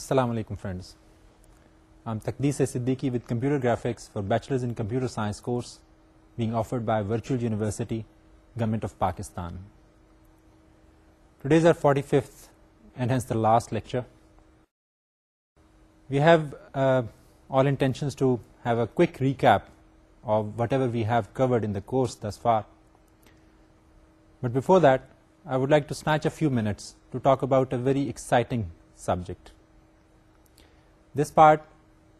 السلام علیکم friends I'm Taqdees Siddiqui with computer graphics for bachelors in computer science course being offered by virtual university government of Pakistan today's our forty fifth and hence the last lecture we have all intentions to have a quick recap of whatever we have covered in the course thus far but before that I would like to snatch a few minutes to talk about a very exciting subject this part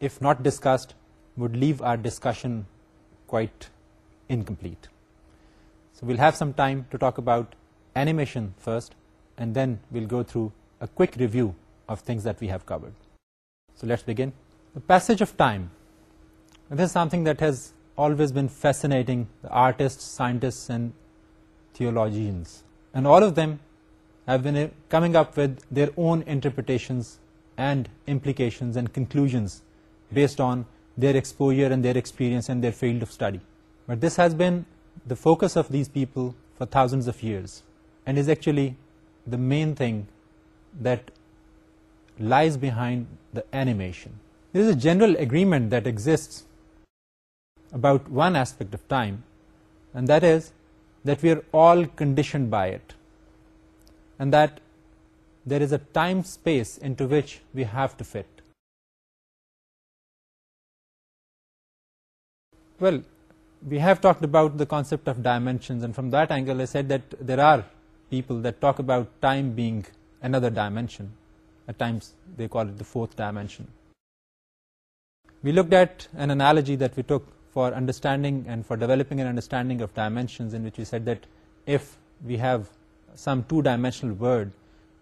if not discussed would leave our discussion quite incomplete so we'll have some time to talk about animation first and then we'll go through a quick review of things that we have covered so let's begin the passage of time this is something that has always been fascinating artists scientists and theologians and all of them have been uh, coming up with their own interpretations and implications and conclusions based on their exposure and their experience and their field of study. But this has been the focus of these people for thousands of years, and is actually the main thing that lies behind the animation. There is a general agreement that exists about one aspect of time, and that is that we are all conditioned by it, and that there is a time space into which we have to fit. Well, we have talked about the concept of dimensions and from that angle I said that there are people that talk about time being another dimension. At times they call it the fourth dimension. We looked at an analogy that we took for understanding and for developing an understanding of dimensions in which we said that if we have some two-dimensional word,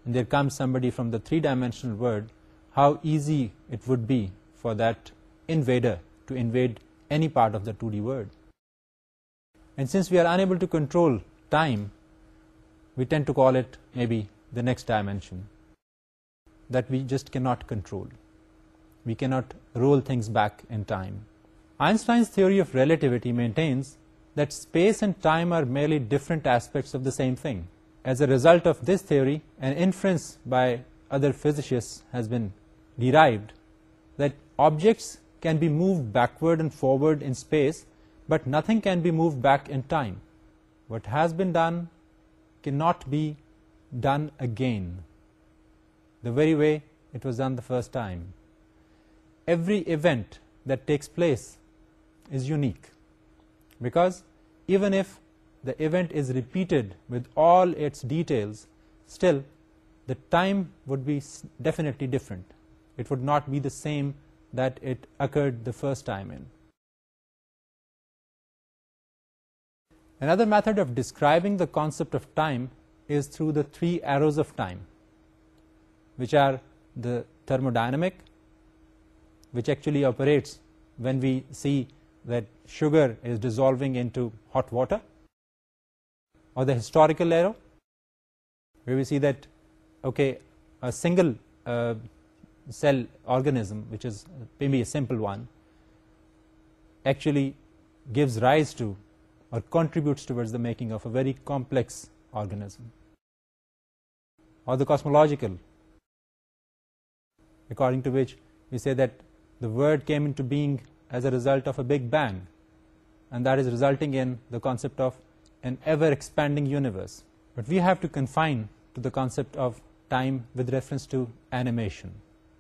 there comes somebody from the three-dimensional world, how easy it would be for that invader to invade any part of the 2D world. And since we are unable to control time, we tend to call it maybe the next dimension that we just cannot control. We cannot roll things back in time. Einstein's theory of relativity maintains that space and time are merely different aspects of the same thing as a result of this theory, an inference by other physicists has been derived that objects can be moved backward and forward in space, but nothing can be moved back in time. What has been done cannot be done again, the very way it was done the first time. Every event that takes place is unique, because even if the event is repeated with all its details, still the time would be definitely different. It would not be the same that it occurred the first time in. Another method of describing the concept of time is through the three arrows of time, which are the thermodynamic, which actually operates when we see that sugar is dissolving into hot water, or the historical arrow where we see that okay a single uh, cell organism which is maybe a simple one actually gives rise to or contributes towards the making of a very complex organism or the cosmological according to which we say that the word came into being as a result of a big bang and that is resulting in the concept of an ever-expanding universe. But we have to confine to the concept of time with reference to animation.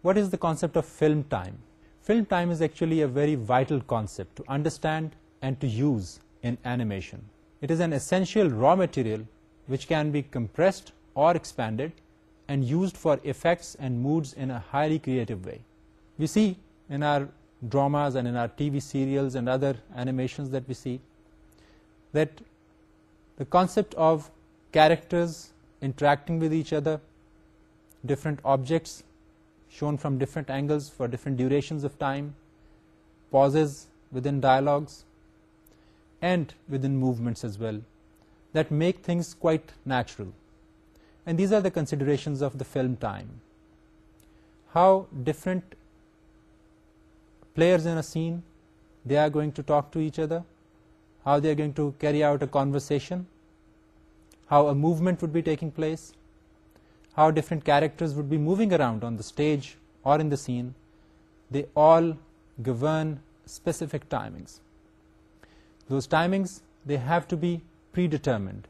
What is the concept of film time? Film time is actually a very vital concept to understand and to use in animation. It is an essential raw material which can be compressed or expanded and used for effects and moods in a highly creative way. We see in our dramas and in our TV serials and other animations that we see that the concept of characters interacting with each other, different objects shown from different angles for different durations of time, pauses within dialogues, and within movements as well, that make things quite natural. And these are the considerations of the film time. How different players in a scene, they are going to talk to each other, how they are going to carry out a conversation, how a movement would be taking place, how different characters would be moving around on the stage or in the scene, they all govern specific timings. Those timings, they have to be predetermined.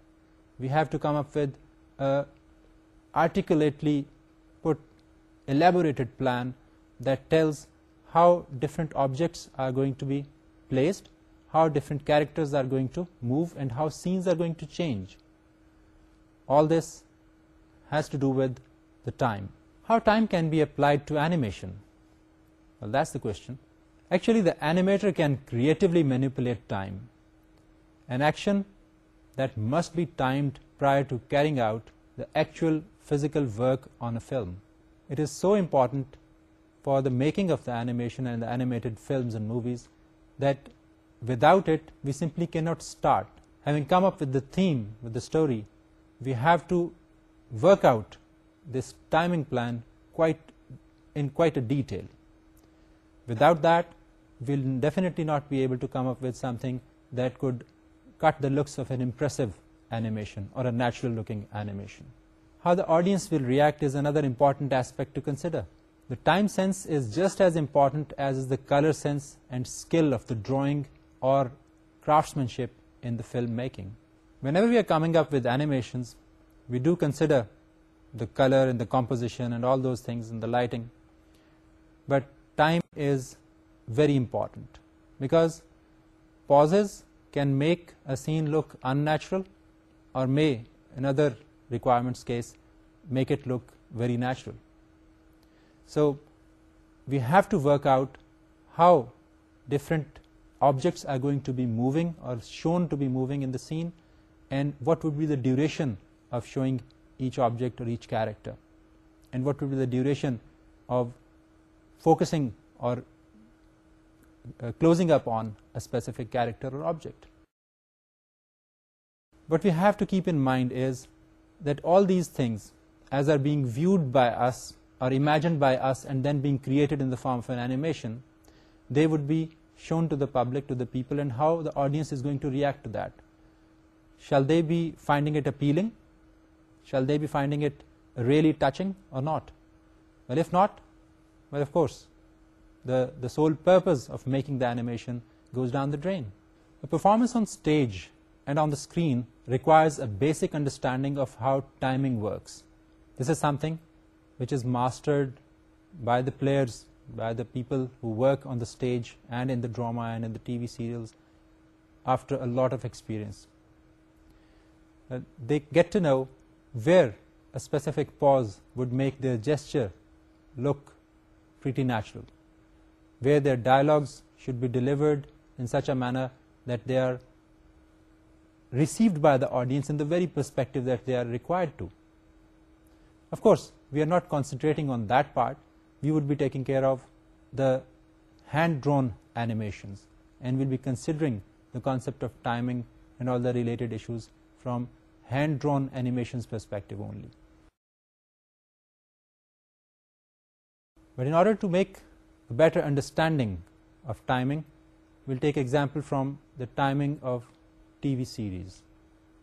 We have to come up with a articulately put elaborated plan that tells how different objects are going to be placed how different characters are going to move and how scenes are going to change. All this has to do with the time. How time can be applied to animation? Well, that's the question. Actually, the animator can creatively manipulate time. An action that must be timed prior to carrying out the actual physical work on a film. It is so important for the making of the animation and the animated films and movies that without it we simply cannot start having come up with the theme with the story we have to work out this timing plan quite in quite a detail without that we'll definitely not be able to come up with something that could cut the looks of an impressive animation or a natural looking animation how the audience will react is another important aspect to consider the time sense is just as important as is the color sense and skill of the drawing or craftsmanship in the film making. Whenever we are coming up with animations, we do consider the color and the composition and all those things in the lighting. But time is very important because pauses can make a scene look unnatural or may, in other requirements case, make it look very natural. So we have to work out how different objects are going to be moving or shown to be moving in the scene and what would be the duration of showing each object or each character and what would be the duration of focusing or uh, closing up on a specific character or object. What we have to keep in mind is that all these things as are being viewed by us are imagined by us and then being created in the form of an animation they would be shown to the public, to the people, and how the audience is going to react to that. Shall they be finding it appealing? Shall they be finding it really touching or not? Well, if not, well, of course, the, the sole purpose of making the animation goes down the drain. A performance on stage and on the screen requires a basic understanding of how timing works. This is something which is mastered by the players by the people who work on the stage and in the drama and in the TV serials after a lot of experience. Uh, they get to know where a specific pause would make their gesture look pretty natural, where their dialogues should be delivered in such a manner that they are received by the audience in the very perspective that they are required to. Of course, we are not concentrating on that part, we would be taking care of the hand-drawn animations and we'll be considering the concept of timing and all the related issues from hand-drawn animations perspective only. But in order to make a better understanding of timing, we'll take example from the timing of TV series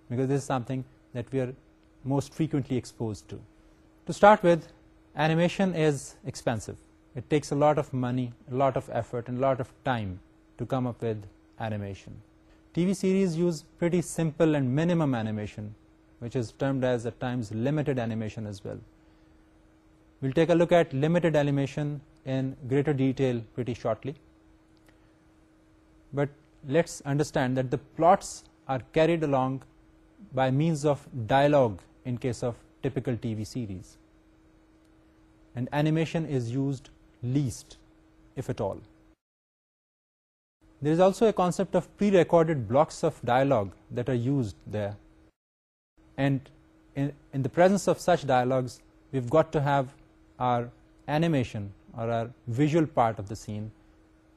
because this is something that we are most frequently exposed to. To start with, animation is expensive. It takes a lot of money, a lot of effort, and a lot of time to come up with animation. TV series use pretty simple and minimum animation, which is termed as at times limited animation as well. We'll take a look at limited animation in greater detail pretty shortly. But let's understand that the plots are carried along by means of dialogue in case of typical TV series and animation is used least, if at all. There is also a concept of pre-recorded blocks of dialogue that are used there. And in, the presence of such dialogues, we've got to have our animation or our visual part of the scene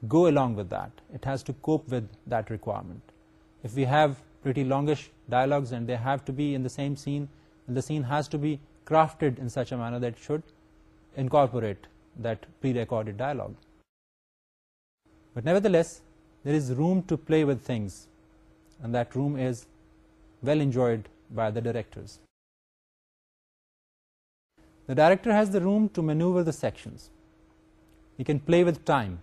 go along with that. It has to cope with that requirement. If we have pretty longish dialogues and they have to be in the same scene, the scene has to be crafted in such a manner that it should, incorporate that pre-recorded dialogue. But nevertheless, there is room to play with things, and that room is well enjoyed by the directors. The director has the room to maneuver the sections. We can play with time.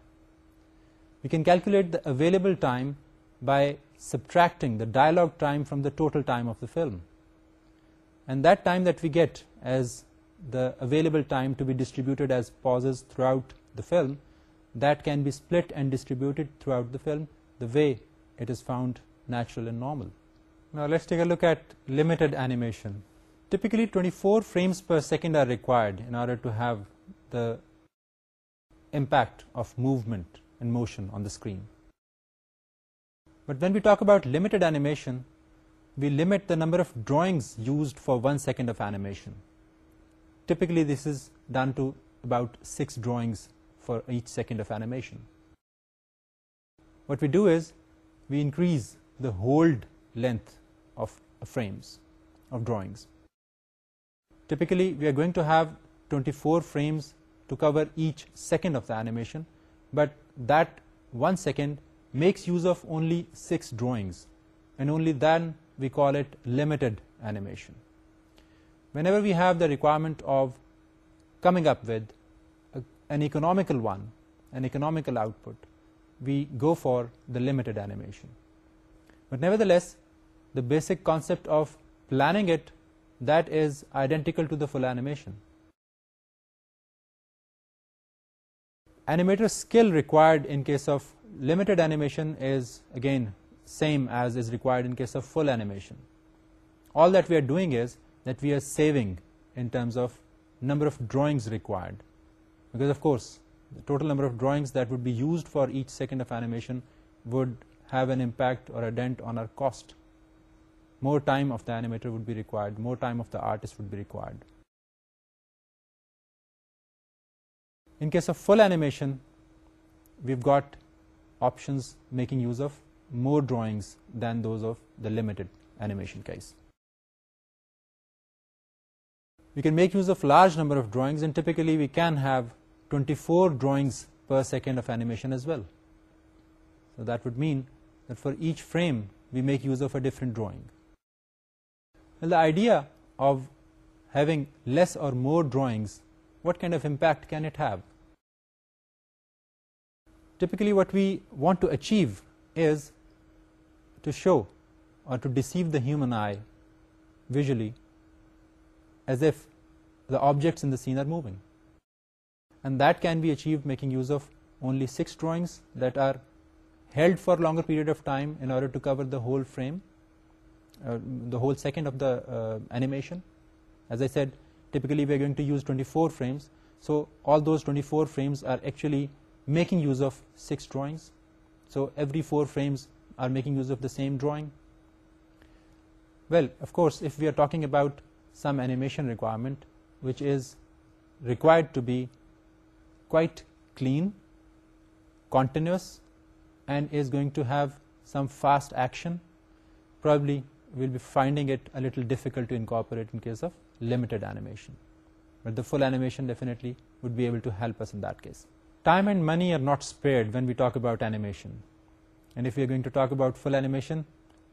We can calculate the available time by subtracting the dialogue time from the total time of the film. And that time that we get as the available time to be distributed as pauses throughout the film that can be split and distributed throughout the film the way it is found natural and normal. Now let's take a look at limited animation. Typically 24 frames per second are required in order to have the impact of movement and motion on the screen. But when we talk about limited animation, we limit the number of drawings used for one second of animation typically this is done to about six drawings for each second of animation. What we do is we increase the hold length of frames of drawings. Typically we are going to have 24 frames to cover each second of the animation but that one second makes use of only six drawings and only then we call it limited animation whenever we have the requirement of coming up with an economical one, an economical output, we go for the limited animation. But nevertheless, the basic concept of planning it, that is identical to the full animation. Animator skill required in case of limited animation is, again, same as is required in case of full animation. All that we are doing is, that we are saving in terms of number of drawings required. Because of course, the total number of drawings that would be used for each second of animation would have an impact or a dent on our cost. More time of the animator would be required, more time of the artist would be required. In case of full animation, we've got options making use of more drawings than those of the limited animation case we can make use of large number of drawings and typically we can have 24 drawings per second of animation as well. So that would mean that for each frame we make use of a different drawing. Now the idea of having less or more drawings, what kind of impact can it have? Typically what we want to achieve is to show or to deceive the human eye visually as if the objects in the scene are moving. And that can be achieved making use of only six drawings that are held for a longer period of time in order to cover the whole frame, uh, the whole second of the uh, animation. As I said, typically we are going to use 24 frames, so all those 24 frames are actually making use of six drawings. So every four frames are making use of the same drawing. Well, of course, if we are talking about some animation requirement which is required to be quite clean, continuous and is going to have some fast action. Probably we'll be finding it a little difficult to incorporate in case of limited animation. But the full animation definitely would be able to help us in that case. Time and money are not spared when we talk about animation. And if we are going to talk about full animation,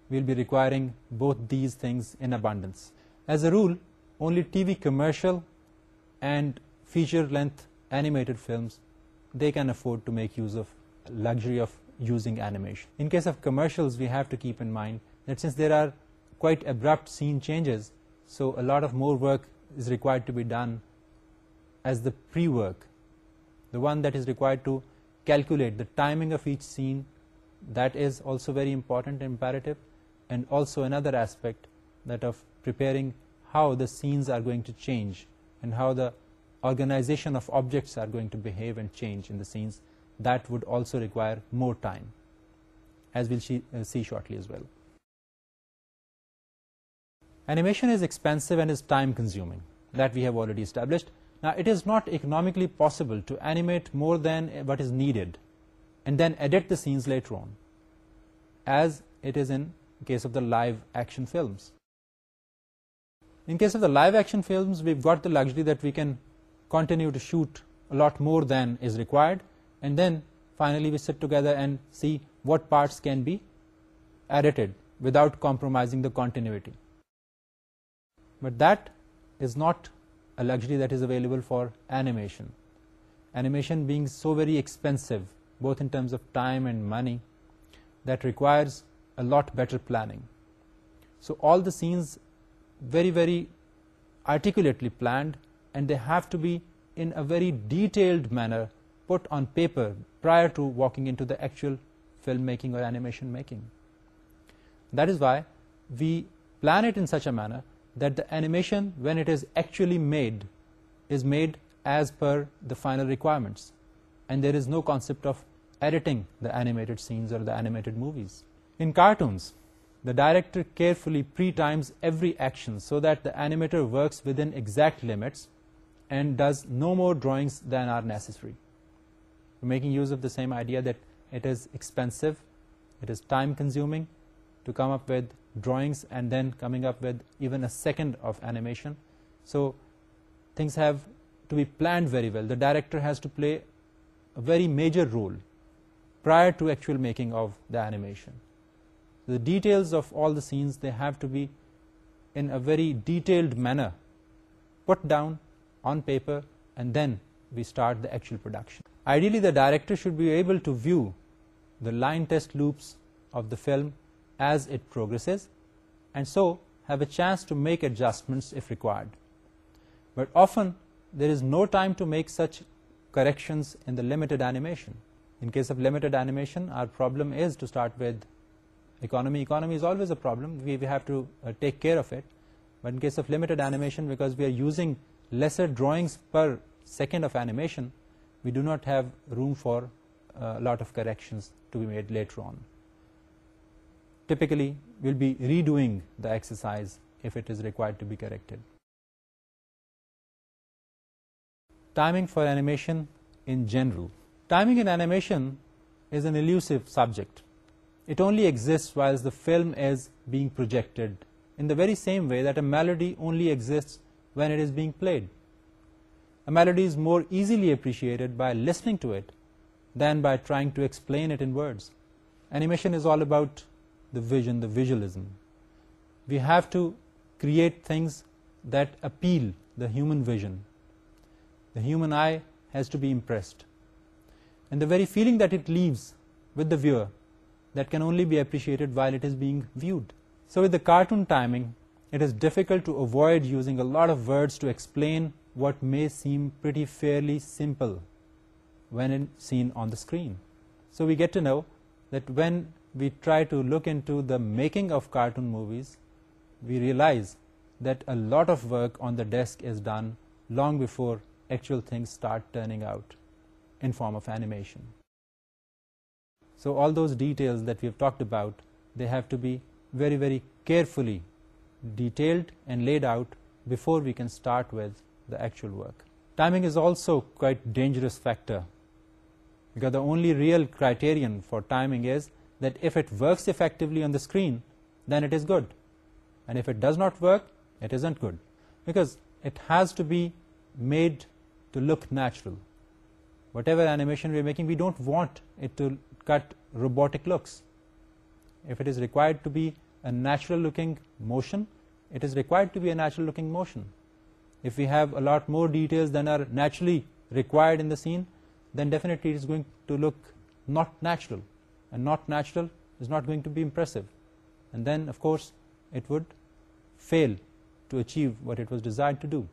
we'll be requiring both these things in abundance. As a rule, only TV commercial and feature-length animated films, they can afford to make use of luxury of using animation. In case of commercials, we have to keep in mind that since there are quite abrupt scene changes, so a lot of more work is required to be done as the pre-work, the one that is required to calculate the timing of each scene. That is also very important and imperative, and also another aspect, that of preparing how the scenes are going to change and how the organization of objects are going to behave and change in the scenes, that would also require more time, as we'll uh, see, shortly as well. Animation is expensive and is time-consuming. That we have already established. Now, it is not economically possible to animate more than what is needed and then edit the scenes later on, as it is in case of the live-action films in case of the live action films we've got the luxury that we can continue to shoot a lot more than is required and then finally we sit together and see what parts can be edited without compromising the continuity but that is not a luxury that is available for animation animation being so very expensive both in terms of time and money that requires a lot better planning so all the scenes very very articulately planned and they have to be in a very detailed manner put on paper prior to walking into the actual filmmaking or animation making. That is why we plan it in such a manner that the animation when it is actually made is made as per the final requirements and there is no concept of editing the animated scenes or the animated movies. In cartoons, the director carefully pre-times every action so that the animator works within exact limits and does no more drawings than are necessary. making use of the same idea that it is expensive, it is time-consuming to come up with drawings and then coming up with even a second of animation. So things have to be planned very well. The director has to play a very major role prior to actual making of the animation the details of all the scenes they have to be in a very detailed manner put down on paper and then we start the actual production. Ideally the director should be able to view the line test loops of the film as it progresses and so have a chance to make adjustments if required. But often there is no time to make such corrections in the limited animation. In case of limited animation our problem is to start with economy economy is always a problem we, have to uh, take care of it but in case of limited animation because we are using lesser drawings per second of animation we do not have room for a uh, lot of corrections to be made later on typically we'll be redoing the exercise if it is required to be corrected timing for animation in general timing in animation is an elusive subject it only exists whilst the film is being projected in the very same way that a melody only exists when it is being played. A melody is more easily appreciated by listening to it than by trying to explain it in words. Animation is all about the vision, the visualism. We have to create things that appeal the human vision. The human eye has to be impressed. And the very feeling that it leaves with the viewer that can only be appreciated while it is being viewed. So with the cartoon timing, it is difficult to avoid using a lot of words to explain what may seem pretty fairly simple when seen on the screen. So we get to know that when we try to look into the making of cartoon movies, we realize that a lot of work on the desk is done long before actual things start turning out in form of animation. So all those details that we have talked about, they have to be very, very carefully detailed and laid out before we can start with the actual work. Timing is also quite dangerous factor because the only real criterion for timing is that if it works effectively on the screen, then it is good. And if it does not work, it isn't good because it has to be made to look natural. Whatever animation we are making, we don't want it to cut robotic looks. If it is required to be a natural looking motion, it is required to be a natural looking motion. If we have a lot more details than are naturally required in the scene, then definitely it is going to look not natural. And not natural is not going to be impressive. And then, of course, it would fail to achieve what it was designed to do.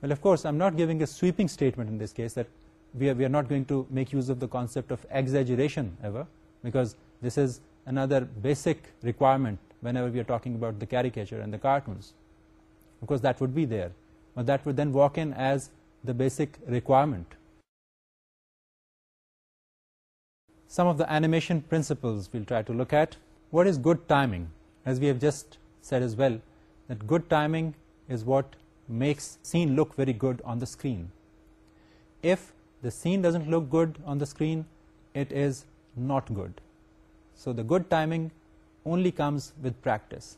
Well, of course, I'm not giving a sweeping statement in this case that we are, not going to make use of the concept of exaggeration ever because this is another basic requirement whenever we are talking about the caricature and the cartoons. Of course, that would be there. But that would then walk in as the basic requirement. Some of the animation principles we'll try to look at. What is good timing? As we have just said as well, that good timing is what makes scene look very good on the screen. If the scene doesn't look good on the screen, it is not good. So the good timing only comes with practice.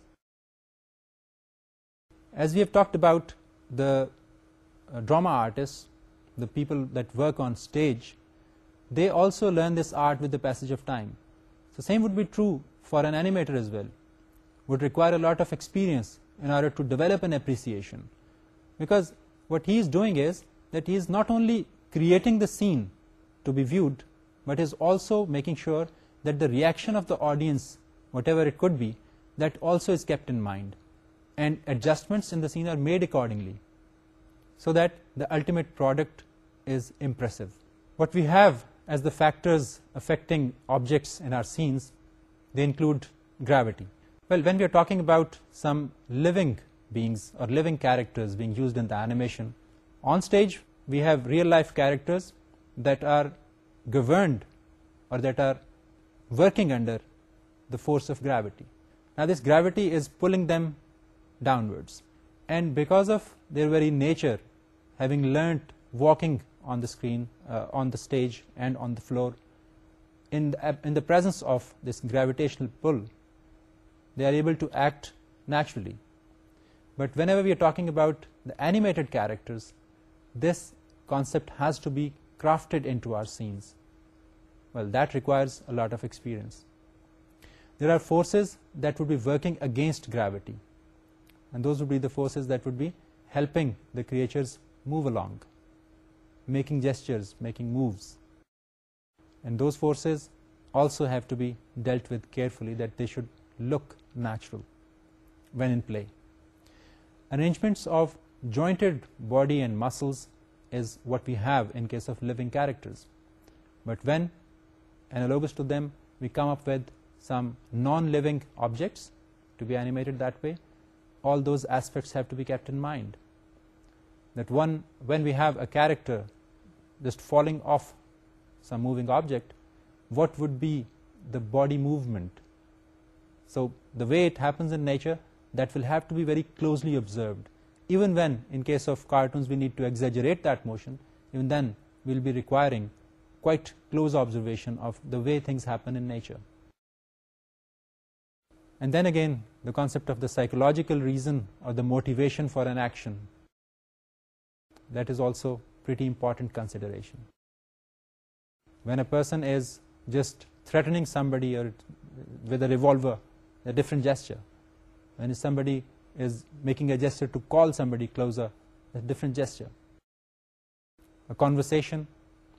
As we have talked about the uh, drama artists, the people that work on stage, they also learn this art with the passage of time. So same would be true for an animator as well. would require a lot of experience in order to develop an appreciation. Because what he is doing is that he is not only creating the scene to be viewed, but is also making sure that the reaction of the audience, whatever it could be, that also is kept in mind. And adjustments in the scene are made accordingly, so that the ultimate product is impressive. What we have as the factors affecting objects in our scenes, they include gravity. Well, when we are talking about some living beings or living characters being used in the animation, on stage, we have real life characters that are governed or that are working under the force of gravity. Now this gravity is pulling them downwards and because of their very nature having learnt walking on the screen, uh, on the stage and on the floor in the, in the presence of this gravitational pull they are able to act naturally. But whenever we are talking about the animated characters this concept has to be crafted into our scenes. Well, that requires a lot of experience. There are forces that would be working against gravity. And those would be the forces that would be helping the creatures move along, making gestures, making moves. And those forces also have to be dealt with carefully that they should look natural when in play. Arrangements of jointed body and muscles is what we have in case of living characters. But when, analogous to them, we come up with some non-living objects to be animated that way, all those aspects have to be kept in mind. That one, when we have a character just falling off some moving object, what would be the body movement? So the way it happens in nature, that will have to be very closely observed even when in case of cartoons we need to exaggerate that motion even then we'll be requiring quite close observation of the way things happen in nature and then again the concept of the psychological reason or the motivation for an action that is also pretty important consideration when a person is just threatening somebody with a revolver a different gesture When somebody is making a gesture to call somebody closer, a different gesture. A conversation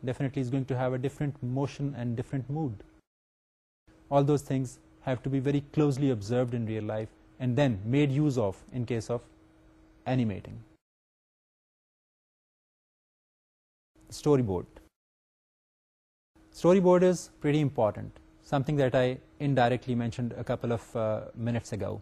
definitely is going to have a different motion and different mood. All those things have to be very closely observed in real life and then made use of in case of animating. Storyboard. Storyboard is pretty important, something that I indirectly mentioned a couple of uh, minutes ago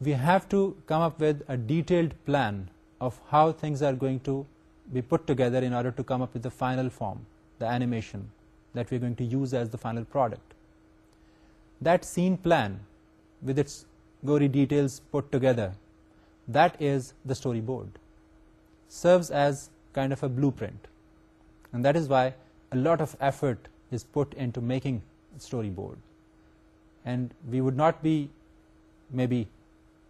we have to come up with a detailed plan of how things are going to be put together in order to come up with the final form, the animation that we are going to use as the final product. That scene plan with its gory details put together, that is the storyboard, serves as kind of a blueprint, and that is why a lot of effort is put into making storyboard. And we would not be maybe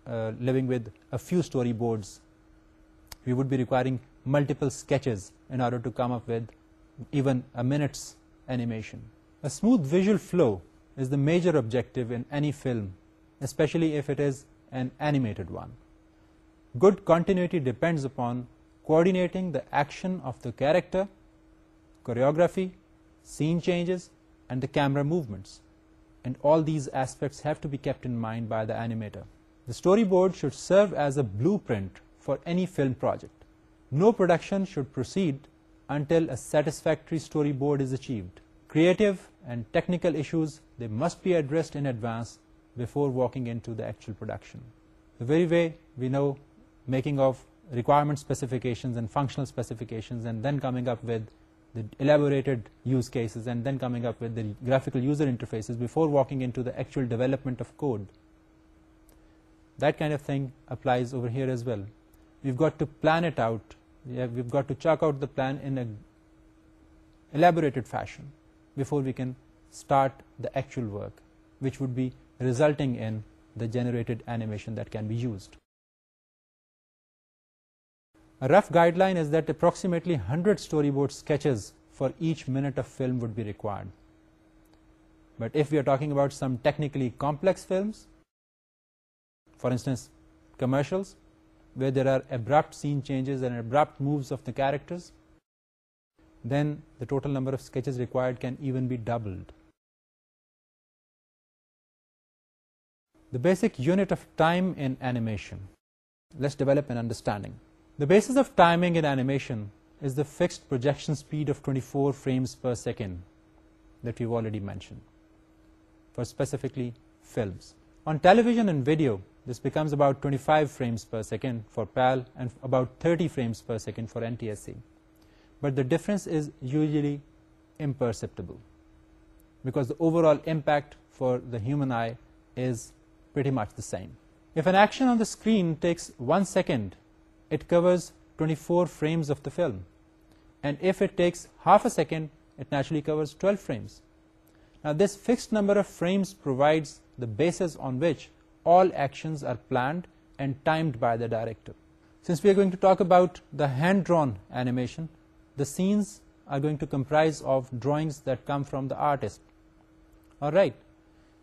uh, living with a few storyboards. We would be requiring multiple sketches in order to come up with even a minute's animation. A smooth visual flow is the major objective in any film, especially if it is an animated one. Good continuity depends upon coordinating the action of the character, choreography, scene changes, and the camera movements. And all these aspects have to be kept in mind by the animator. The storyboard should serve as a blueprint for any film project. No production should proceed until a satisfactory storyboard is achieved. Creative and technical issues, they must be addressed in advance before walking into the actual production. The very way we know making of requirement specifications and functional specifications and then coming up with the elaborated use cases and then coming up with the graphical user interfaces before walking into the actual development of code that kind of thing applies over here as well. We've got to plan it out. we've got to chalk out the plan in an elaborated fashion before we can start the actual work, which would be resulting in the generated animation that can be used. A rough guideline is that approximately 100 storyboard sketches for each minute of film would be required. But if we are talking about some technically complex films, for instance, commercials, where there are abrupt scene changes and abrupt moves of the characters, then the total number of sketches required can even be doubled. The basic unit of time in animation. Let's develop an understanding. The basis of timing in animation is the fixed projection speed of 24 frames per second that we've already mentioned, for specifically films. On television and video, this becomes about 25 frames per second for PAL and about 30 frames per second for NTSC. But the difference is usually imperceptible because the overall impact for the human eye is pretty much the same. If an action on the screen takes one second, it covers 24 frames of the film. And if it takes half a second, it naturally covers 12 frames. Now, this fixed number of frames provides the basis on which all actions are planned and timed by the director. Since we are going to talk about the hand-drawn animation, the scenes are going to comprise of drawings that come from the artist. All right.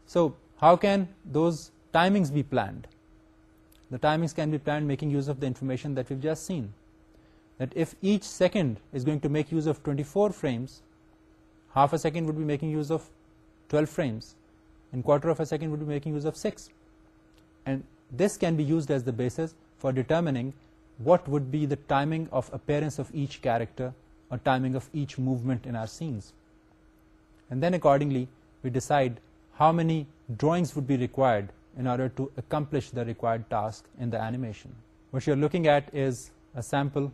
So how can those timings be planned? The timings can be planned making use of the information that we've just seen. That if each second is going to make use of 24 frames, half a second would be making use of 12 frames, and quarter of a second would be making use of 6 and this can be used as the basis for determining what would be the timing of appearance of each character or timing of each movement in our scenes. And then accordingly, we decide how many drawings would be required in order to accomplish the required task in the animation. What you're looking at is a sample,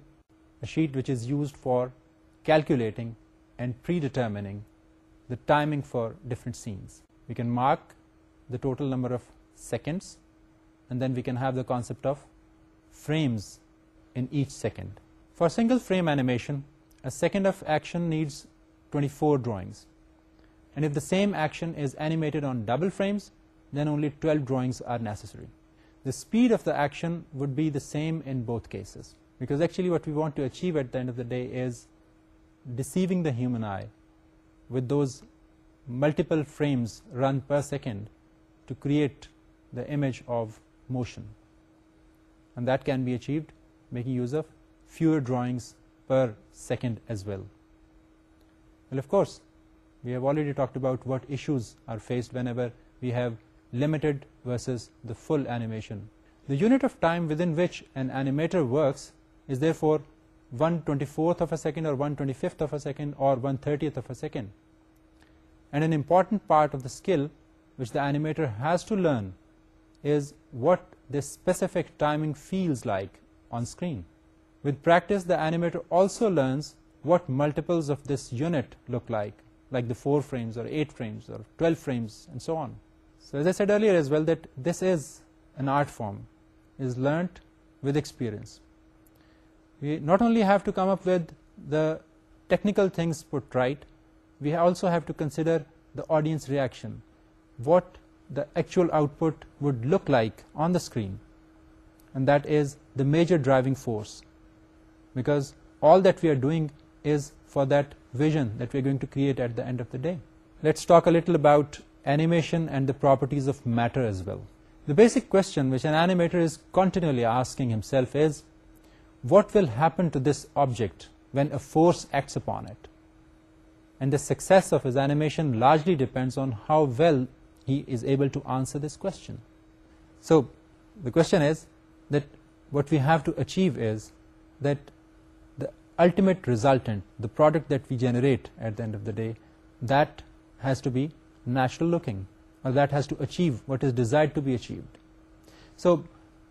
a sheet which is used for calculating and predetermining the timing for different scenes. We can mark the total number of seconds and then we can have the concept of frames in each second. For single frame animation, a second of action needs 24 drawings. And if the same action is animated on double frames, then only 12 drawings are necessary. The speed of the action would be the same in both cases. Because actually what we want to achieve at the end of the day is deceiving the human eye with those multiple frames run per second to create the image of motion. And that can be achieved making use of fewer drawings per second as well. Well, of course, we have already talked about what issues are faced whenever we have limited versus the full animation. The unit of time within which an animator works is therefore 1/24th of a second or 1/25th of a second or 1/30th of a second. And an important part of the skill which the animator has to learn is what this specific timing feels like on screen. With practice, the animator also learns what multiples of this unit look like, like the 4 frames or 8 frames or 12 frames and so on. So as I said earlier as well, that this is an art form, is learnt with experience. We not only have to come up with the technical things put right, we also have to consider the audience reaction. What the actual output would look like on the screen. And that is the major driving force. Because all that we are doing is for that vision that we are going to create at the end of the day. Let's talk a little about animation and the properties of matter as well. The basic question which an animator is continually asking himself is, what will happen to this object when a force acts upon it? And the success of his animation largely depends on how well he is able to answer this question. So the question is that what we have to achieve is that the ultimate resultant, the product that we generate at the end of the day, that has to be natural looking or that has to achieve what is desired to be achieved. So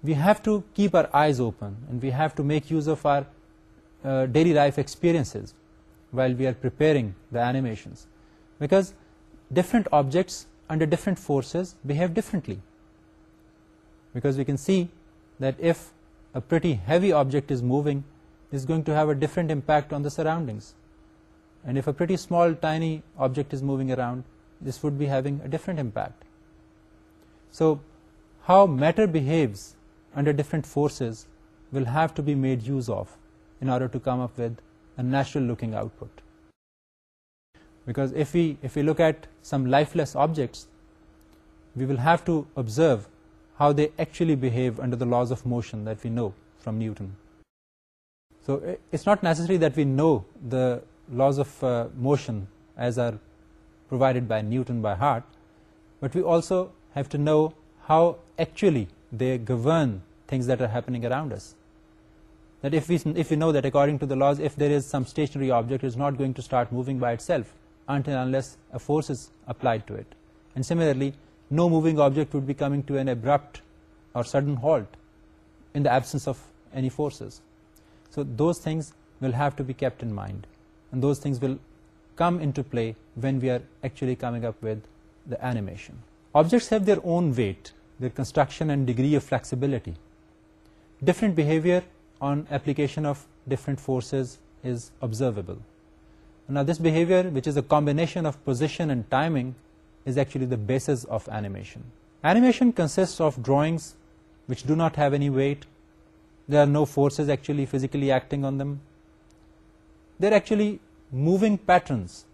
we have to keep our eyes open and we have to make use of our uh, daily life experiences while we are preparing the animations because different objects under different forces behave differently. Because we can see that if a pretty heavy object is moving, is going to have a different impact on the surroundings. And if a pretty small, tiny object is moving around, this would be having a different impact. So how matter behaves under different forces will have to be made use of in order to come up with a natural-looking output because if we if we look at some lifeless objects we will have to observe how they actually behave under the laws of motion that we know from Newton so it's not necessary that we know the laws of uh, motion as are provided by Newton by heart but we also have to know how actually they govern things that are happening around us that if we if you know that according to the laws if there is some stationary object it's not going to start moving by itself unless a force is applied to it. And similarly, no moving object would be coming to an abrupt or sudden halt in the absence of any forces. So those things will have to be kept in mind. And those things will come into play when we are actually coming up with the animation. Objects have their own weight, their construction and degree of flexibility. Different behavior on application of different forces is observable. Now this behavior, which is a combination of position and timing, is actually the basis of animation. Animation consists of drawings which do not have any weight. There are no forces actually physically acting on them. They're actually moving patterns.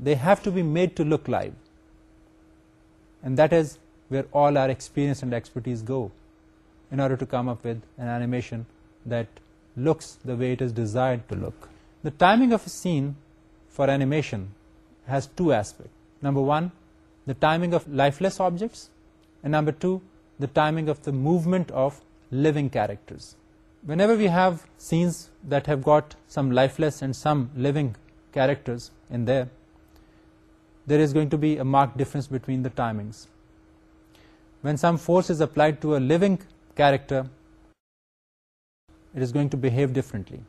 They have to be made to look live. And that is where all our experience and expertise go in order to come up with an animation that looks the way it is desired to look the timing of a scene for animation has two aspects. Number one, the timing of lifeless objects, and number two, the timing of the movement of living characters. Whenever we have scenes that have got some lifeless and some living characters in there, there is going to be a marked difference between the timings. When some force is applied to a living character, it is going to behave differently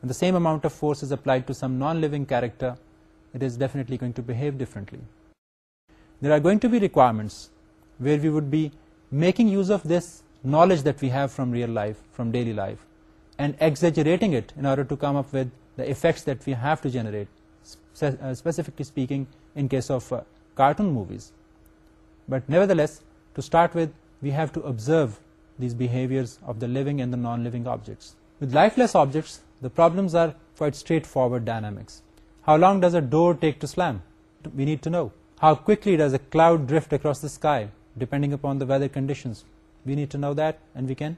when the same amount of force is applied to some non-living character, it is definitely going to behave differently. There are going to be requirements where we would be making use of this knowledge that we have from real life, from daily life, and exaggerating it in order to come up with the effects that we have to generate, uh, specifically speaking, in case of uh, cartoon movies. But nevertheless, to start with, we have to observe these behaviors of the living and the non-living objects. With lifeless objects, the problems are quite straightforward dynamics. How long does a door take to slam? We need to know. How quickly does a cloud drift across the sky, depending upon the weather conditions? We need to know that, and we can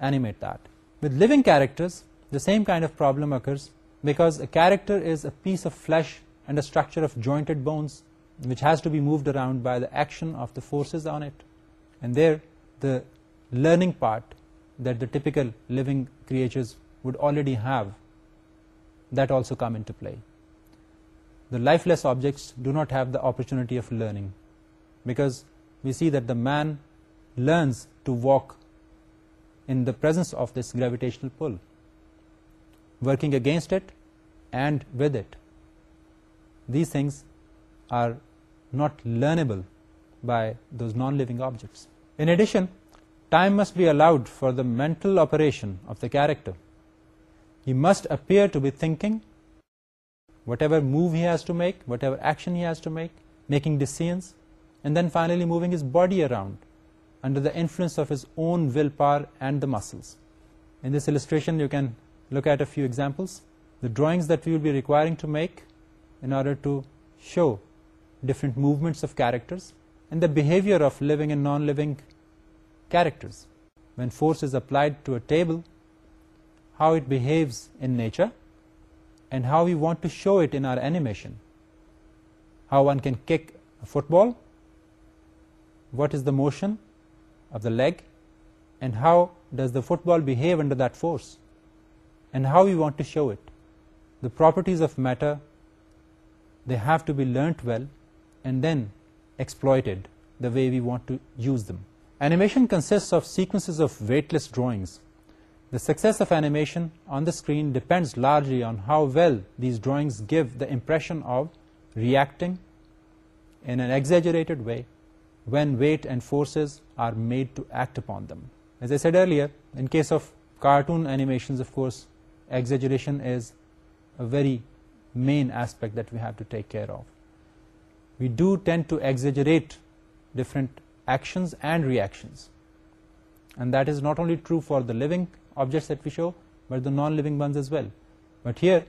animate that. With living characters, the same kind of problem occurs because a character is a piece of flesh and a structure of jointed bones which has to be moved around by the action of the forces on it. And there, the learning part that the typical living creatures would already have that also come into play. The lifeless objects do not have the opportunity of learning because we see that the man learns to walk in the presence of this gravitational pull, working against it and with it. These things are not learnable by those non-living objects. In addition, time must be allowed for the mental operation of the character he must appear to be thinking whatever move he has to make whatever action he has to make making decisions and then finally moving his body around under the influence of his own will power and the muscles in this illustration you can look at a few examples the drawings that we will be requiring to make in order to show different movements of characters and the behavior of living and non-living characters when force is applied to a table how it behaves in nature and how we want to show it in our animation. How one can kick a football, what is the motion of the leg, and how does the football behave under that force, and how we want to show it. The properties of matter, they have to be learnt well and then exploited the way we want to use them. Animation consists of sequences of weightless drawings the success of animation on the screen depends largely on how well these drawings give the impression of reacting in an exaggerated way when weight and forces are made to act upon them. As I said earlier, in case of cartoon animations, of course, exaggeration is a very main aspect that we have to take care of. We do tend to exaggerate different actions and reactions. And that is not only true for the living objects that we show, but the non-living ones as well. But here,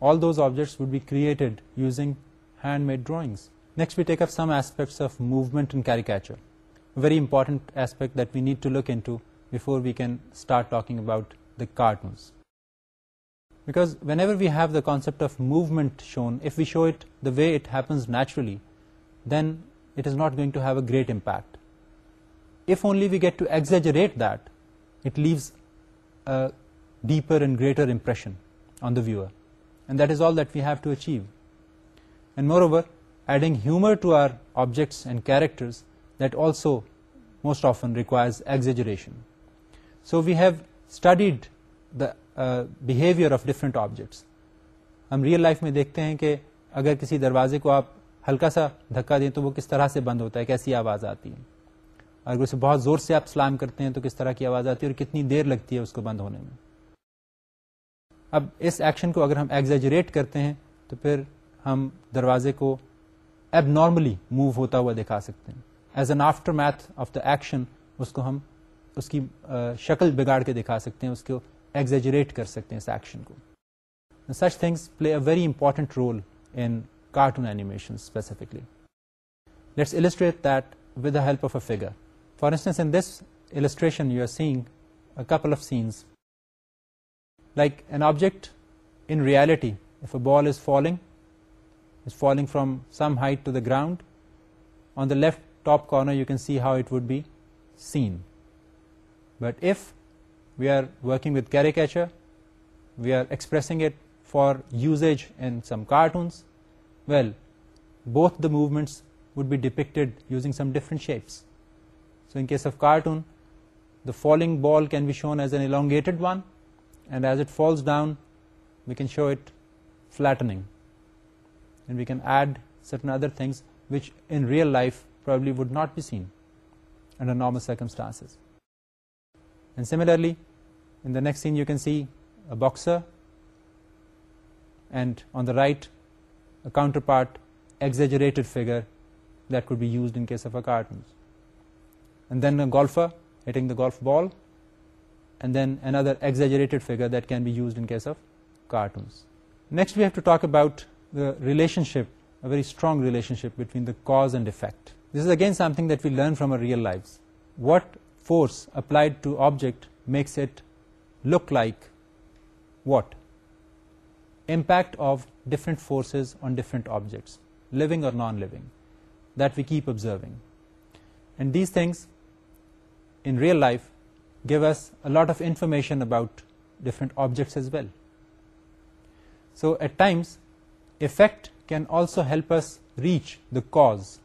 all those objects would be created using handmade drawings. Next, we take up some aspects of movement in caricature. A very important aspect that we need to look into before we can start talking about the cartoons. Because whenever we have the concept of movement shown, if we show it the way it happens naturally, then it is not going to have a great impact. If only we get to exaggerate that, it leaves deeper and greater impression on the viewer and that is all that we have to achieve and characters, adding humour to our objects and characters exaggeration so studied studied the behaviour of different objects ہم real life میں دیکھتے ہیں کہ اگر کسی دروازے کو آپ ہلکا سا دھکا دیں تو وہ کس طرح سے بند ہوتا ہے کیسی آواز آتی ہے اگر اسے بہت زور سے آپ سلام کرتے ہیں تو کس طرح کی آواز آتی ہے اور کتنی دیر لگتی ہے اس کو بند ہونے میں اب اس ایکشن کو اگر ہم ایگزیجریٹ کرتے ہیں تو پھر ہم دروازے کو ایب نارملی موو ہوتا ہوا دکھا سکتے ہیں as an aftermath of the action اس کو ہم اس کی شکل بگاڑ کے دکھا سکتے ہیں اس کو ایگزیجریٹ کر سکتے ہیں اس ایکشن کو such things play a very important role in cartoon animation specifically let's illustrate that with the help of a figure For instance, in this illustration, you are seeing a couple of scenes. Like an object in reality, if a ball is falling, is falling from some height to the ground, on the left top corner, you can see how it would be seen. But if we are working with caricature, we are expressing it for usage in some cartoons, well, both the movements would be depicted using some different shapes. So in case of cartoon, the falling ball can be shown as an elongated one, and as it falls down, we can show it flattening. And we can add certain other things which in real life probably would not be seen under normal circumstances. And similarly, in the next scene you can see a boxer, and on the right, a counterpart exaggerated figure that could be used in case of a cartoon and then a golfer hitting the golf ball, and then another exaggerated figure that can be used in case of cartoons. Next, we have to talk about the relationship, a very strong relationship between the cause and effect. This is again something that we learn from our real lives. What force applied to object makes it look like what? Impact of different forces on different objects, living or non-living, that we keep observing. And these things in real life give us a lot of information about different objects as well. So at times, effect can also help us reach the cause.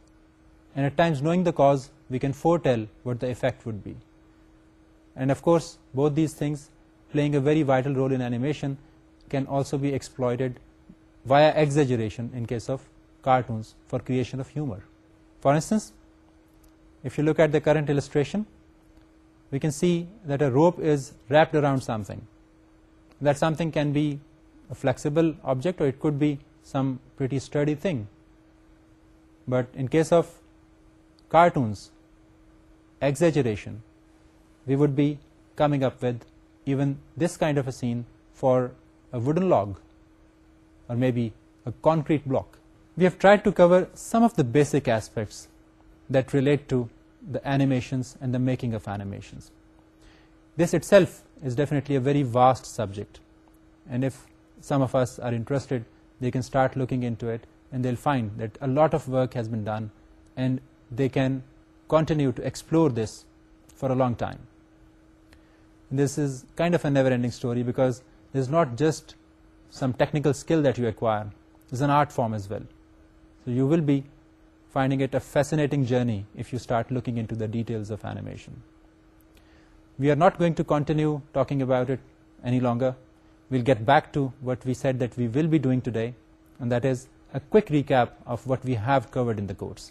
And at times, knowing the cause, we can foretell what the effect would be. And of course, both these things, playing a very vital role in animation, can also be exploited via exaggeration in case of cartoons for creation of humor. For instance, if you look at the current illustration, we can see that a rope is wrapped around something. That something can be a flexible object or it could be some pretty sturdy thing. But in case of cartoons, exaggeration, we would be coming up with even this kind of a scene for a wooden log or maybe a concrete block. We have tried to cover some of the basic aspects that relate to the animations and the making of animations. This itself is definitely a very vast subject and if some of us are interested they can start looking into it and they'll find that a lot of work has been done and they can continue to explore this for a long time. This is kind of a never-ending story because there's not just some technical skill that you acquire, it's an art form as well. So you will be finding it a fascinating journey if you start looking into the details of animation. We are not going to continue talking about it any longer. We'll get back to what we said that we will be doing today, and that is a quick recap of what we have covered in the course.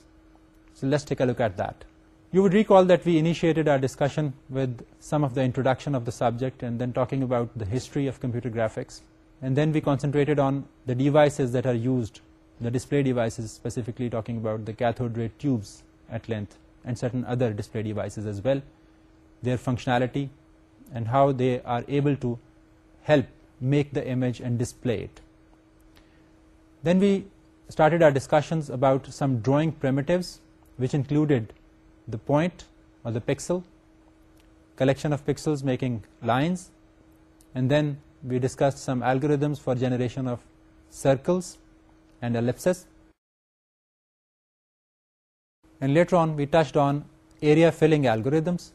So let's take a look at that. You would recall that we initiated our discussion with some of the introduction of the subject and then talking about the history of computer graphics. And then we concentrated on the devices that are used the display devices specifically talking about the cathode ray tubes at length and certain other display devices as well their functionality and how they are able to help make the image and display it then we started our discussions about some drawing primitives which included the point or the pixel collection of pixels making lines and then we discussed some algorithms for generation of circles and ellipses. And later on, we touched on area filling algorithms.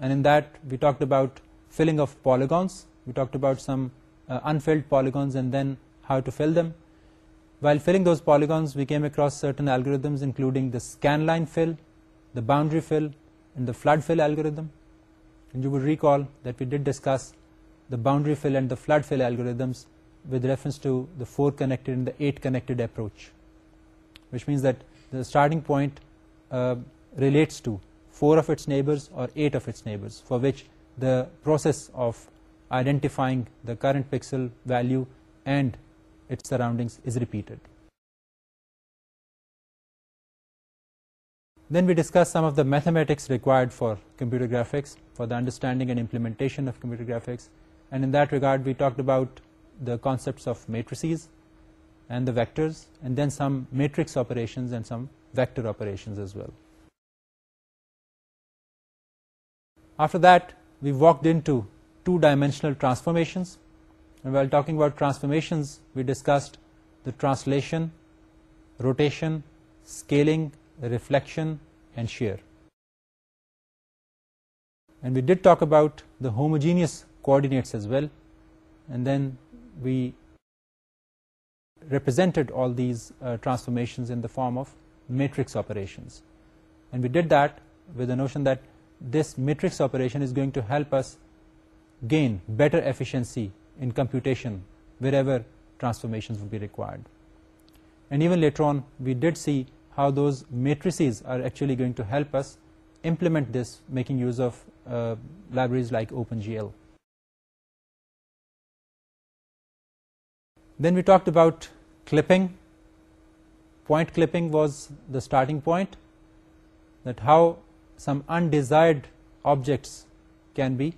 And in that, we talked about filling of polygons. We talked about some uh, unfilled polygons and then how to fill them. While filling those polygons, we came across certain algorithms, including the scanline fill, the boundary fill, and the flood fill algorithm. And you would recall that we did discuss the boundary fill and the flood fill algorithms with reference to the four connected and the eight connected approach which means that the starting point uh, relates to four of its neighbors or eight of its neighbors for which the process of identifying the current pixel value and its surroundings is repeated. Then we discussed some of the mathematics required for computer graphics, for the understanding and implementation of computer graphics. And in that regard, we talked about the concepts of matrices and the vectors and then some matrix operations and some vector operations as well. After that we walked into two-dimensional transformations and while talking about transformations we discussed the translation, rotation, scaling, reflection and shear. And we did talk about the homogeneous coordinates as well and then we represented all these uh, transformations in the form of matrix operations. And we did that with the notion that this matrix operation is going to help us gain better efficiency in computation wherever transformations would be required. And even later on, we did see how those matrices are actually going to help us implement this, making use of uh, libraries like OpenGL. then we talked about clipping point clipping was the starting point that how some undesired objects can be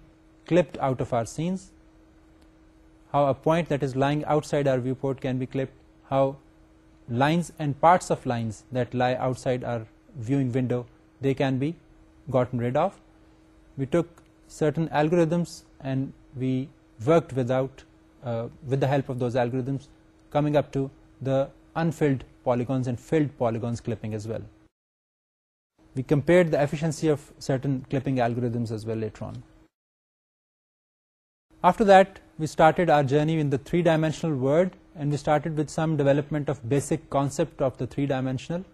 clipped out of our scenes how a point that is lying outside our viewport can be clipped how lines and parts of lines that lie outside our viewing window they can be gotten rid of we took certain algorithms and we worked without uh, with the help of those algorithms coming up to the unfilled polygons and filled polygons clipping as well. We compared the efficiency of certain clipping algorithms as well later on. After that, we started our journey in the three-dimensional world and we started with some development of basic concept of the three-dimensional,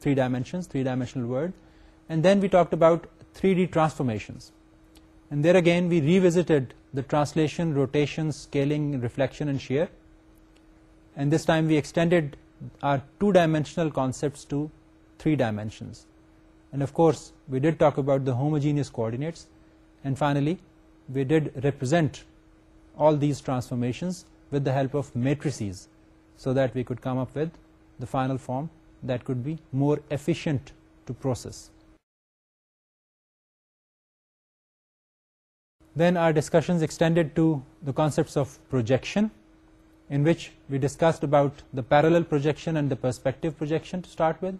three dimensions, three-dimensional world. And then we talked about 3D transformations and there again we revisited the translation, rotation, scaling, reflection and shear and this time we extended our two-dimensional concepts to three dimensions and of course we did talk about the homogeneous coordinates and finally we did represent all these transformations with the help of matrices so that we could come up with the final form that could be more efficient to process. then our discussions extended to the concepts of projection in which we discussed about the parallel projection and the perspective projection to start with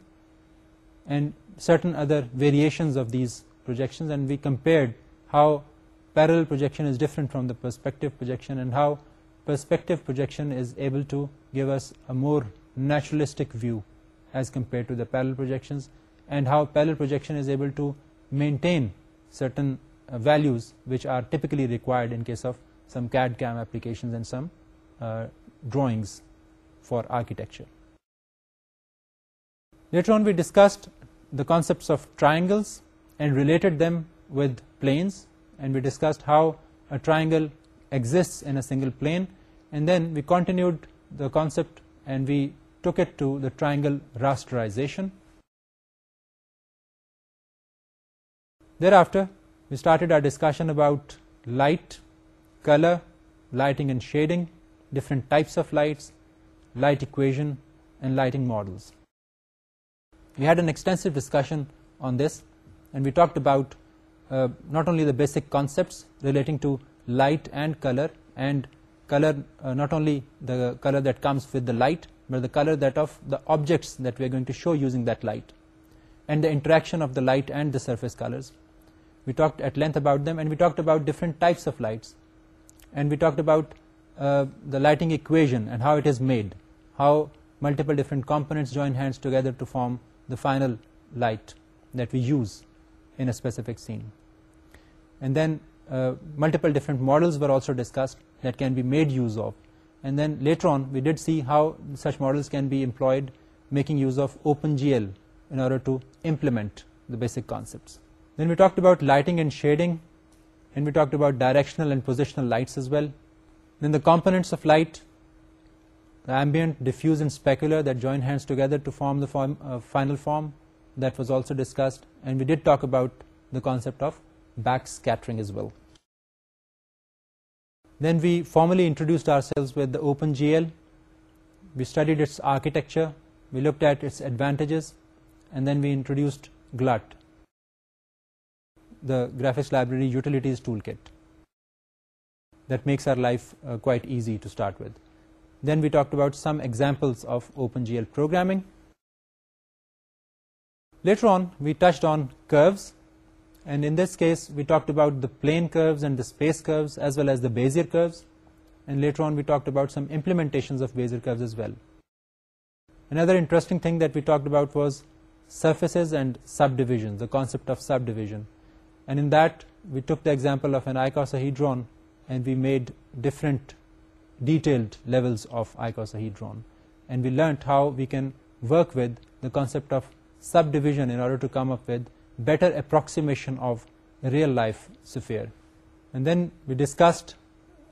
and certain other variations of these projections and we compared how parallel projection is different from the perspective projection and how perspective projection is able to give us a more naturalistic view as compared to the parallel projections and how parallel projection is able to maintain certain values which are typically required in case of some CAD CAM applications and some uh, drawings for architecture. Later on we discussed the concepts of triangles and related them with planes and we discussed how a triangle exists in a single plane and then we continued the concept and we took it to the triangle rasterization. Thereafter we started our discussion about light, color, lighting and shading, different types of lights, light equation and lighting models. We had an extensive discussion on this and we talked about uh, not only the basic concepts relating to light and color and color, uh, not only the color that comes with the light, but the color that of the objects that we are going to show using that light and the interaction of the light and the surface colors we talked at length about them and we talked about different types of lights and we talked about uh, the lighting equation and how it is made how multiple different components join hands together to form the final light that we use in a specific scene and then uh, multiple different models were also discussed that can be made use of and then later on we did see how such models can be employed making use of OpenGL in order to implement the basic concepts then we talked about lighting and shading and we talked about directional and positional lights as well then the components of light ambient diffuse and specular that join hands together to form the uh, final form that was also discussed and we did talk about the concept of back scattering as well then we formally introduced ourselves with the OpenGL we studied its architecture we looked at its advantages and then we introduced GLUT the graphics library utilities toolkit that makes our life uh, quite easy to start with. Then we talked about some examples of OpenGL programming. Later on, we touched on curves. And in this case, we talked about the plane curves and the space curves as well as the Bezier curves. And later on, we talked about some implementations of Bezier curves as well. Another interesting thing that we talked about was surfaces and subdivisions, the concept of Subdivision and in that we took the example of an icosahedron and we made different detailed levels of icosahedron and we learned how we can work with the concept of subdivision in order to come up with better approximation of real life sphere and then we discussed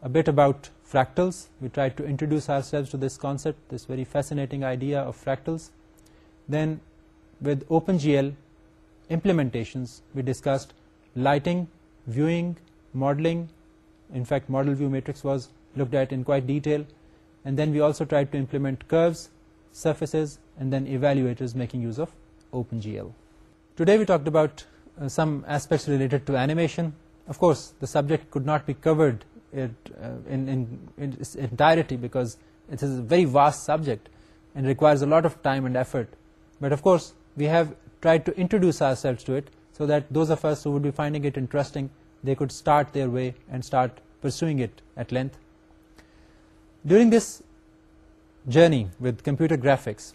a bit about fractals we tried to introduce ourselves to this concept this very fascinating idea of fractals then with OpenGL implementations we discussed lighting, viewing, modeling. In fact, model view matrix was looked at in quite detail. And then we also tried to implement curves, surfaces, and then evaluators making use of OpenGL. Today we talked about uh, some aspects related to animation. Of course, the subject could not be covered uh, in, its entirety because it is a very vast subject and requires a lot of time and effort. But of course, we have tried to introduce ourselves to it so that those of us who would be finding it interesting, they could start their way and start pursuing it at length. During this journey with computer graphics,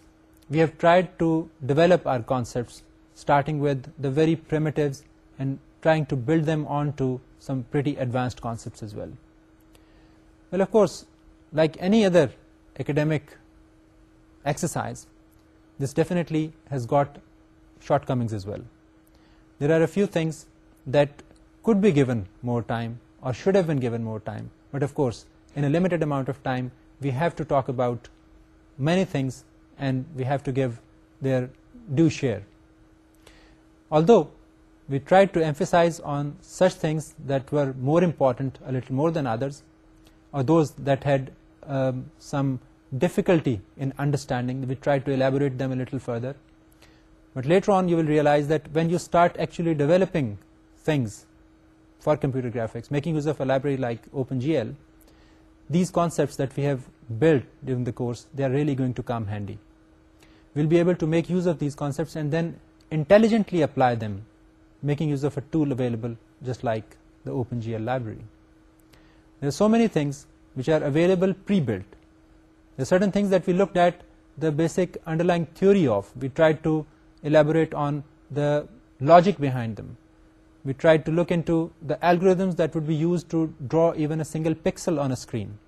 we have tried to develop our concepts, starting with the very primitives and trying to build them onto some pretty advanced concepts as well. Well, of course, like any other academic exercise, this definitely has got shortcomings as well there are a few things that could be given more time or should have been given more time. But of course, in a limited amount of time, we have to talk about many things and we have to give their due share. Although, we tried to emphasize on such things that were more important a little more than others or those that had um, some difficulty in understanding, we tried to elaborate them a little further. But later on you will realize that when you start actually developing things for computer graphics, making use of a library like OpenGL, these concepts that we have built during the course, they are really going to come handy. We'll be able to make use of these concepts and then intelligently apply them, making use of a tool available just like the OpenGL library. There are so many things which are available pre-built. There are certain things that we looked at the basic underlying theory of. We tried to elaborate on the logic behind them. We tried to look into the algorithms that would be used to draw even a single pixel on a screen.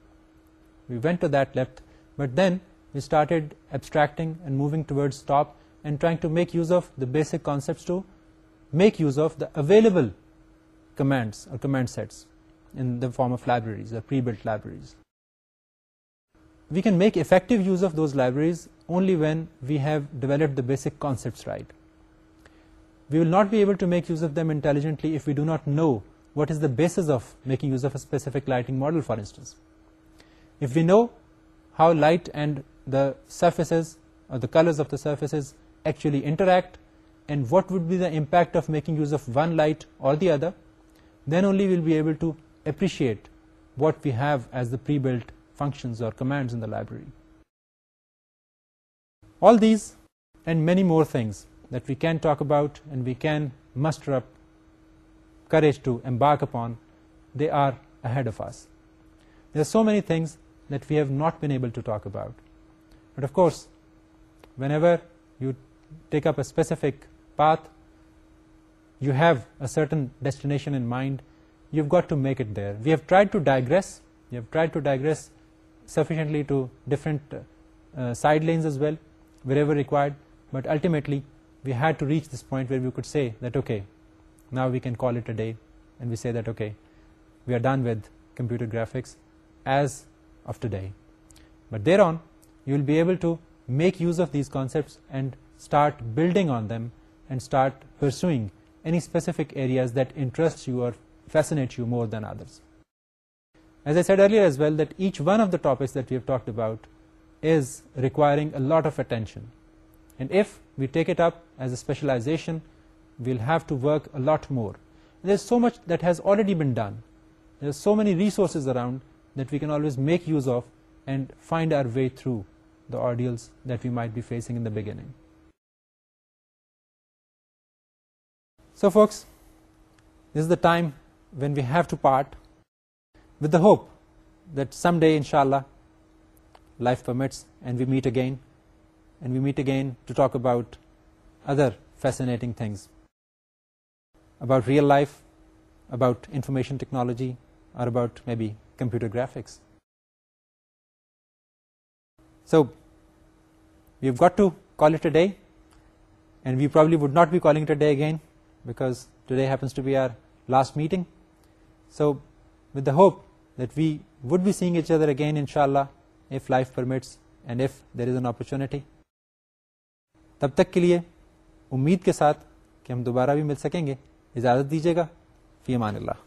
We went to that depth, but then we started abstracting and moving towards top and trying to make use of the basic concepts to make use of the available commands or command sets in the form of libraries, or pre-built libraries. We can make effective use of those libraries only when we have developed the basic concepts right. We will not be able to make use of them intelligently if we do not know what is the basis of making use of a specific lighting model, for instance. If we know how light and the surfaces or the colors of the surfaces actually interact and what would be the impact of making use of one light or the other, then only we'll be able to appreciate what we have as the pre-built functions or commands in the library all these and many more things that we can talk about and we can muster up courage to embark upon they are ahead of us there are so many things that we have not been able to talk about but of course whenever you take up a specific path you have a certain destination in mind you've got to make it there we have tried to digress we have tried to digress sufficiently to different uh, side lanes as well wherever required but ultimately we had to reach this point where we could say that okay now we can call it a day and we say that okay we are done with computer graphics as of today but thereon you will be able to make use of these concepts and start building on them and start pursuing any specific areas that interests you or fascinate you more than others as I said earlier as well that each one of the topics that we have talked about is requiring a lot of attention. And if we take it up as a specialization, we'll have to work a lot more. there's so much that has already been done. There's so many resources around that we can always make use of and find our way through the ordeals that we might be facing in the beginning. So folks, this is the time when we have to part with the hope that someday, inshallah, life permits and we meet again and we meet again to talk about other fascinating things about real life about information technology or about maybe computer graphics so we've got to call it a day and we probably would not be calling it a day again because today happens to be our last meeting so with the hope that we would be seeing each other again inshallah if life permits and if there is an opportunity تب تک کے لیے امید کے ساتھ کہ ہم دوبارہ بھی مل سکیں گے اجازت دیجیے گا فی امان اللہ